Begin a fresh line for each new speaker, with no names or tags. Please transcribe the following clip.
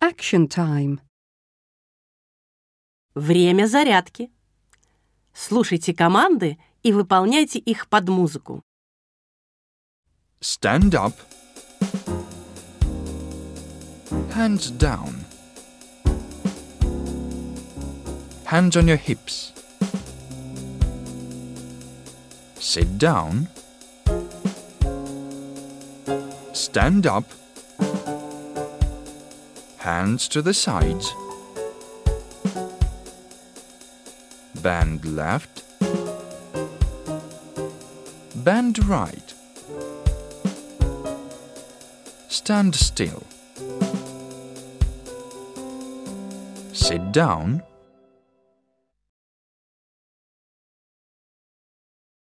Action time.
Время зарядки. Слушайте команды и выполняйте их под музыку.
Stand up. Hands down. Hands on your hips. Sit down. Stand up. Hands to the sides. Bend left. Bend right. Stand still. Sit down.